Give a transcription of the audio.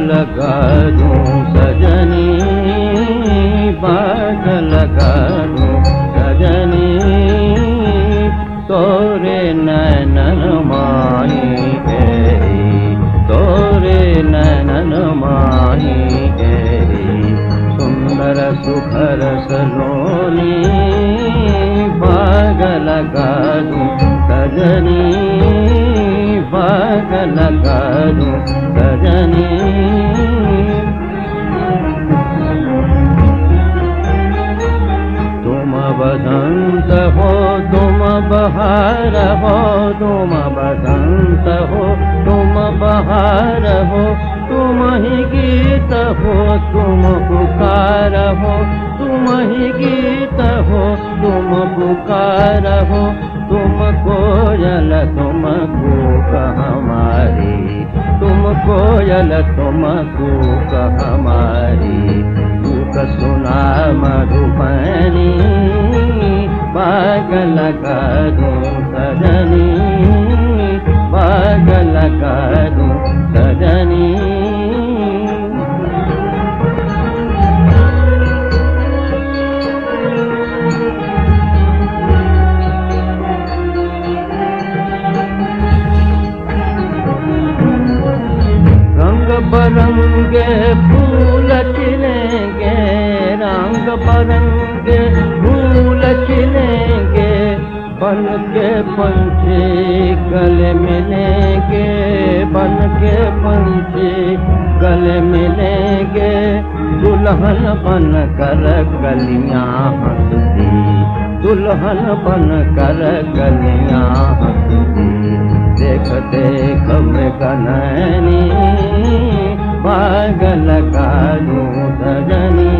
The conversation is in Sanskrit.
लगा दूं सजनी लगा दूं सजनी। तोरे माही एरी सुंदर सुखर सलोनी दूं सजनी सजनी तुम बसंत हो तुम बहार हो तुम बसंत हो तुम बहार हो। तुम ही गीत हो तुम पुकार हो तुम हो तुम कोयल तुम कूक हमारी। तुम कोयल तुम कूक सुना मधुबनी लगा दूं सजनी बरंगे, फूल खिलेंगे रंग बरंगे, फूल खिलेंगे बन के पंछी गले मिलेंगे, बन के पंछी गले मिलेंगे, दुल्हन बन कर गलियाँ हंसती, दुल्हन बन कर गलियाँ हंसती। देख देख పాగల కాదు ధరణి